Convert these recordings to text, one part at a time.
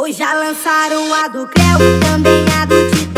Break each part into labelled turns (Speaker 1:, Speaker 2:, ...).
Speaker 1: Hoje já lançaram a do Creu, também a do Titã.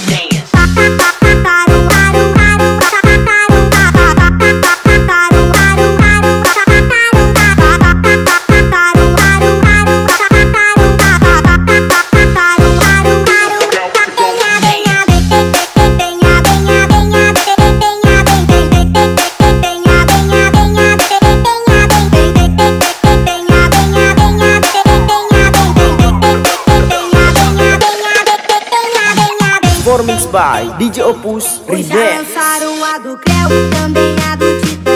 Speaker 2: Yeah. Performance by DJ Opus Remix.
Speaker 1: Lançaram a do Creu, também a do
Speaker 2: Titã.